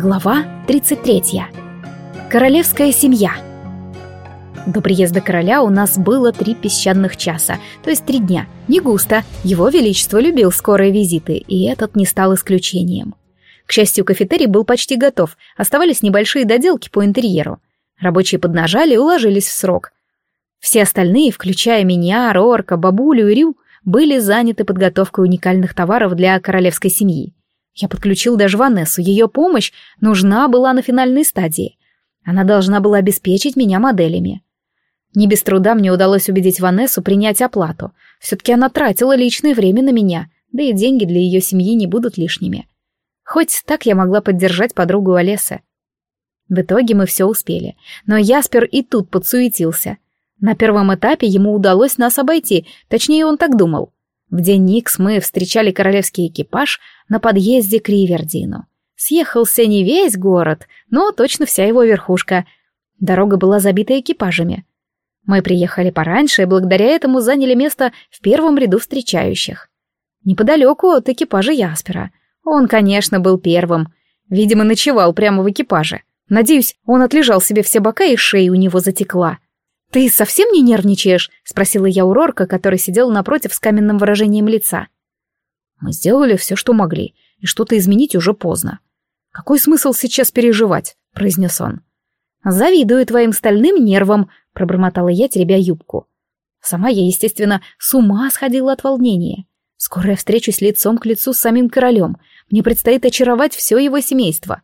Глава 33. Королевская семья. До приезда короля у нас было три песчаных часа, то есть три дня. Не густо. Его величество любил скорые визиты, и этот не стал исключением. К счастью, кафетерий был почти готов, оставались небольшие доделки по интерьеру. Рабочие поднажали и уложились в срок. Все остальные, включая меня, Рорка, бабулю и Рю, были заняты подготовкой уникальных товаров для королевской семьи. Я подключил даже Ванессу, ее помощь нужна была на финальной стадии. Она должна была обеспечить меня моделями. Не без труда мне удалось убедить Ванессу принять оплату. Все-таки она тратила личное время на меня, да и деньги для ее семьи не будут лишними. Хоть так я могла поддержать подругу Олесы. В итоге мы все успели, но Яспер и тут подсуетился. На первом этапе ему удалось нас обойти, точнее он так думал. В день Никс мы встречали королевский экипаж на подъезде к Ривердину. Съехался не весь город, но точно вся его верхушка. Дорога была забита экипажами. Мы приехали пораньше и благодаря этому заняли место в первом ряду встречающих. Неподалеку от экипажа Яспера. Он, конечно, был первым. Видимо, ночевал прямо в экипаже. Надеюсь, он отлежал себе все бока и шея у него затекла. «Ты совсем не нервничаешь?» — спросила я у Рорка, который сидел напротив с каменным выражением лица. «Мы сделали все, что могли, и что-то изменить уже поздно. Какой смысл сейчас переживать?» — произнес он. «Завидую твоим стальным нервам», — пробормотала я, теребя юбку. Сама я, естественно, с ума сходила от волнения. Скоро я встречусь лицом к лицу с самим королем. Мне предстоит очаровать все его семейство.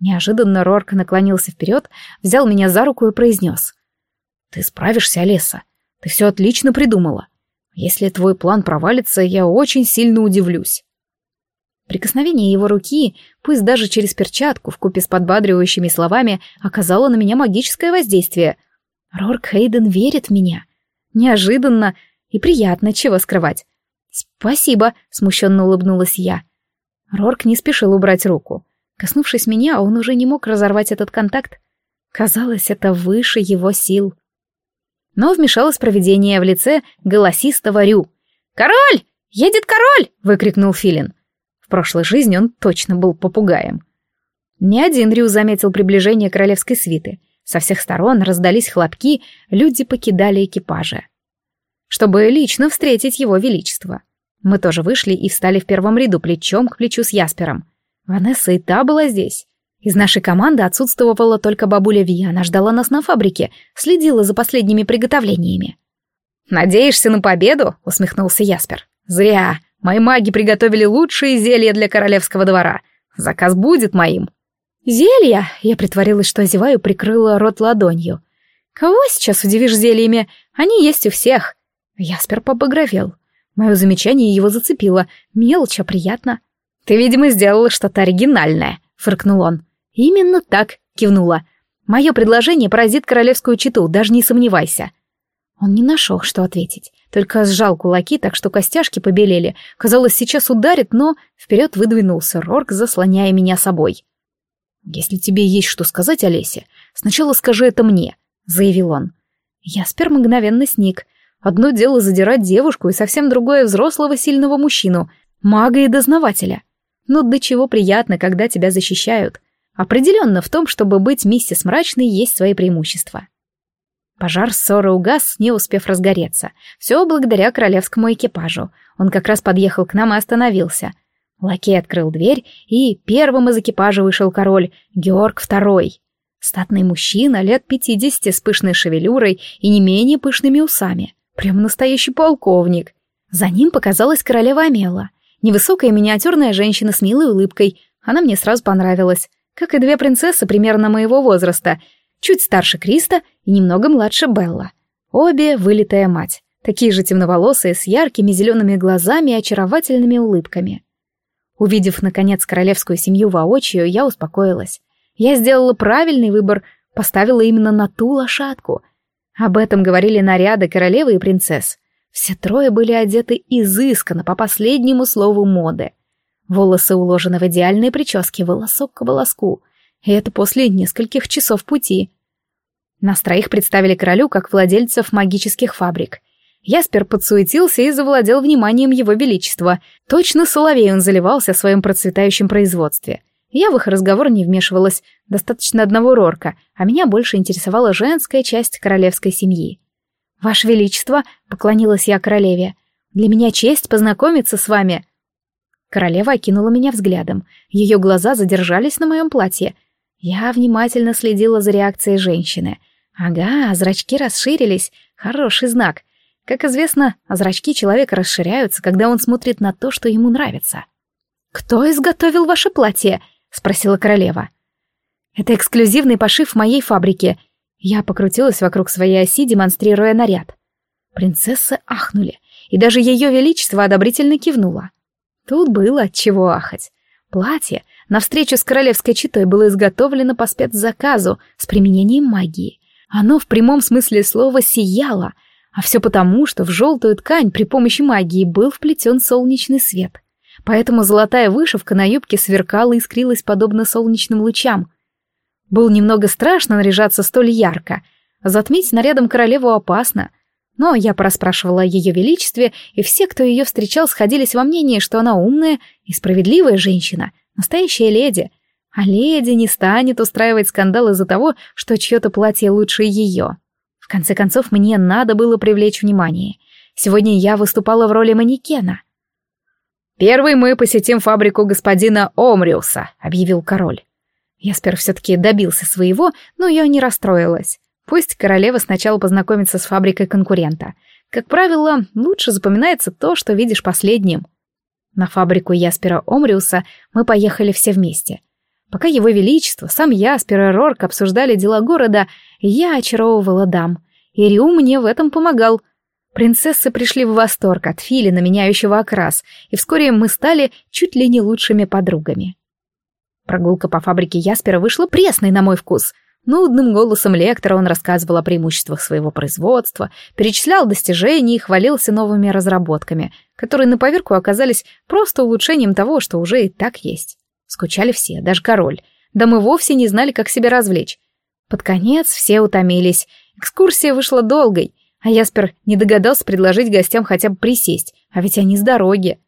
Неожиданно Рорк наклонился вперед, взял меня за руку и произнес. Ты справишься, Олеса. Ты все отлично придумала. Если твой план провалится, я очень сильно удивлюсь. Прикосновение его руки, пусть даже через перчатку, вкупе с подбадривающими словами, оказало на меня магическое воздействие. Рорк Хейден верит в меня. Неожиданно и приятно, чего скрывать. «Спасибо», — смущенно улыбнулась я. Рорк не спешил убрать руку. Коснувшись меня, он уже не мог разорвать этот контакт. Казалось, это выше его сил. Но вмешалось провидение в лице голосистого Рю. «Король! Едет король!» — выкрикнул Филин. В прошлой жизни он точно был попугаем. Ни один Рю заметил приближение королевской свиты. Со всех сторон раздались хлопки, люди покидали экипажи. Чтобы лично встретить его величество. Мы тоже вышли и встали в первом ряду плечом к плечу с Яспером. Ванесса и та была здесь. Из нашей команды отсутствовала только бабуля Ви, она ждала нас на фабрике, следила за последними приготовлениями. «Надеешься на победу?» — усмехнулся Яспер. «Зря. Мои маги приготовили лучшие зелья для королевского двора. Заказ будет моим». «Зелья?» — я притворилась, что озеваю, прикрыла рот ладонью. «Кого сейчас удивишь зельями? Они есть у всех». Яспер побагровел. Мое замечание его зацепило. Мелочь, а приятно. «Ты, видимо, сделала что-то оригинальное», — фыркнул он. «Именно так», — кивнула. «Мое предложение поразит королевскую читу, даже не сомневайся». Он не нашел, что ответить, только сжал кулаки, так что костяшки побелели. Казалось, сейчас ударит, но вперед выдвинулся Рорк, заслоняя меня собой. «Если тебе есть что сказать, Олесе, сначала скажи это мне», — заявил он. Яспер мгновенно сник. Одно дело задирать девушку, и совсем другое взрослого сильного мужчину, мага и дознавателя. Но до чего приятно, когда тебя защищают. Определенно в том, чтобы быть миссис Мрачной, есть свои преимущества. Пожар ссоры угас, не успев разгореться. Все благодаря королевскому экипажу. Он как раз подъехал к нам и остановился. Лакей открыл дверь, и первым из экипажа вышел король, Георг II. Статный мужчина, лет пятидесяти, с пышной шевелюрой и не менее пышными усами. Прям настоящий полковник. За ним показалась королева Амела. Невысокая миниатюрная женщина с милой улыбкой. Она мне сразу понравилась как и две принцессы примерно моего возраста, чуть старше Криста и немного младше Белла. Обе вылитая мать, такие же темноволосые, с яркими зелеными глазами и очаровательными улыбками. Увидев, наконец, королевскую семью воочию, я успокоилась. Я сделала правильный выбор, поставила именно на ту лошадку. Об этом говорили наряды королевы и принцесс. Все трое были одеты изысканно, по последнему слову моды — Волосы уложены в идеальные прически, волосок к волоску. И это после нескольких часов пути. Нас троих представили королю как владельцев магических фабрик. Яспер подсуетился и завладел вниманием его величества. Точно соловей он заливался в своем процветающем производстве. Я в их разговор не вмешивалась, достаточно одного рорка, а меня больше интересовала женская часть королевской семьи. «Ваше Величество», — поклонилась я королеве, — «для меня честь познакомиться с вами». Королева окинула меня взглядом, ее глаза задержались на моем платье. Я внимательно следила за реакцией женщины. Ага, зрачки расширились, хороший знак. Как известно, зрачки человека расширяются, когда он смотрит на то, что ему нравится. «Кто изготовил ваше платье?» — спросила королева. «Это эксклюзивный пошив моей фабрики». Я покрутилась вокруг своей оси, демонстрируя наряд. Принцессы ахнули, и даже ее величество одобрительно кивнуло. Тут было от чего ахать. Платье на встречу с королевской читой было изготовлено по спецзаказу с применением магии. Оно в прямом смысле слова сияло, а все потому, что в желтую ткань при помощи магии был вплетен солнечный свет поэтому золотая вышивка на юбке сверкала и искрилась подобно солнечным лучам. Было немного страшно наряжаться столь ярко. Затмить нарядом королеву опасно. Но я порасспрашивала о ее величестве, и все, кто ее встречал, сходились во мнении, что она умная и справедливая женщина, настоящая леди. А леди не станет устраивать скандал из-за того, что чье-то платье лучше ее. В конце концов, мне надо было привлечь внимание. Сегодня я выступала в роли манекена — «Первый мы посетим фабрику господина Омриуса», — объявил король. Яспер все-таки добился своего, но я не расстроилась. Пусть королева сначала познакомится с фабрикой конкурента. Как правило, лучше запоминается то, что видишь последним. На фабрику Яспера Омриуса мы поехали все вместе. Пока его величество, сам Яспер и Рорк обсуждали дела города, я очаровывала дам. И Рю мне в этом помогал — Принцессы пришли в восторг от филина, меняющего окрас, и вскоре мы стали чуть ли не лучшими подругами. Прогулка по фабрике Яспера вышла пресной на мой вкус. Нудным голосом лектора он рассказывал о преимуществах своего производства, перечислял достижения и хвалился новыми разработками, которые на поверку оказались просто улучшением того, что уже и так есть. Скучали все, даже король. Да мы вовсе не знали, как себя развлечь. Под конец все утомились. Экскурсия вышла долгой — а Яспер не догадался предложить гостям хотя бы присесть, а ведь они с дороги.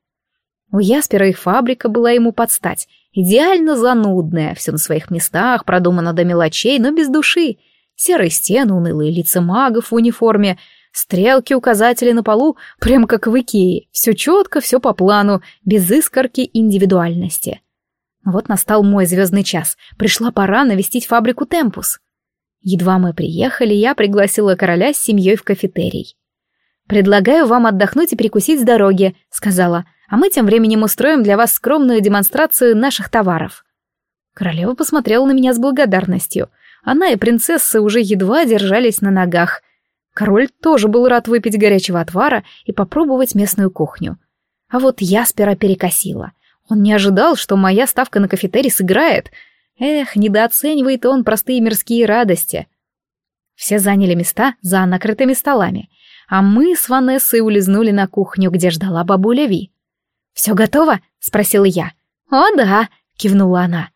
У Яспера их фабрика была ему под стать, идеально занудная, все на своих местах, продумано до мелочей, но без души. Серые стены, унылые лица магов в униформе, стрелки, указатели на полу, прям как в Икее, все четко, все по плану, без искорки индивидуальности. Вот настал мой звездный час, пришла пора навестить фабрику Темпус. Едва мы приехали, я пригласила короля с семьей в кафетерий. «Предлагаю вам отдохнуть и перекусить с дороги», — сказала, «а мы тем временем устроим для вас скромную демонстрацию наших товаров». Королева посмотрела на меня с благодарностью. Она и принцессы уже едва держались на ногах. Король тоже был рад выпить горячего отвара и попробовать местную кухню. А вот Яспера перекосила. Он не ожидал, что моя ставка на кафетерий сыграет — Эх, недооценивает он простые мирские радости. Все заняли места за накрытыми столами, а мы с Ванессой улизнули на кухню, где ждала бабуля Ви. «Все готово?» — спросила я. «О, да!» — кивнула она.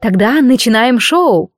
«Тогда начинаем шоу!»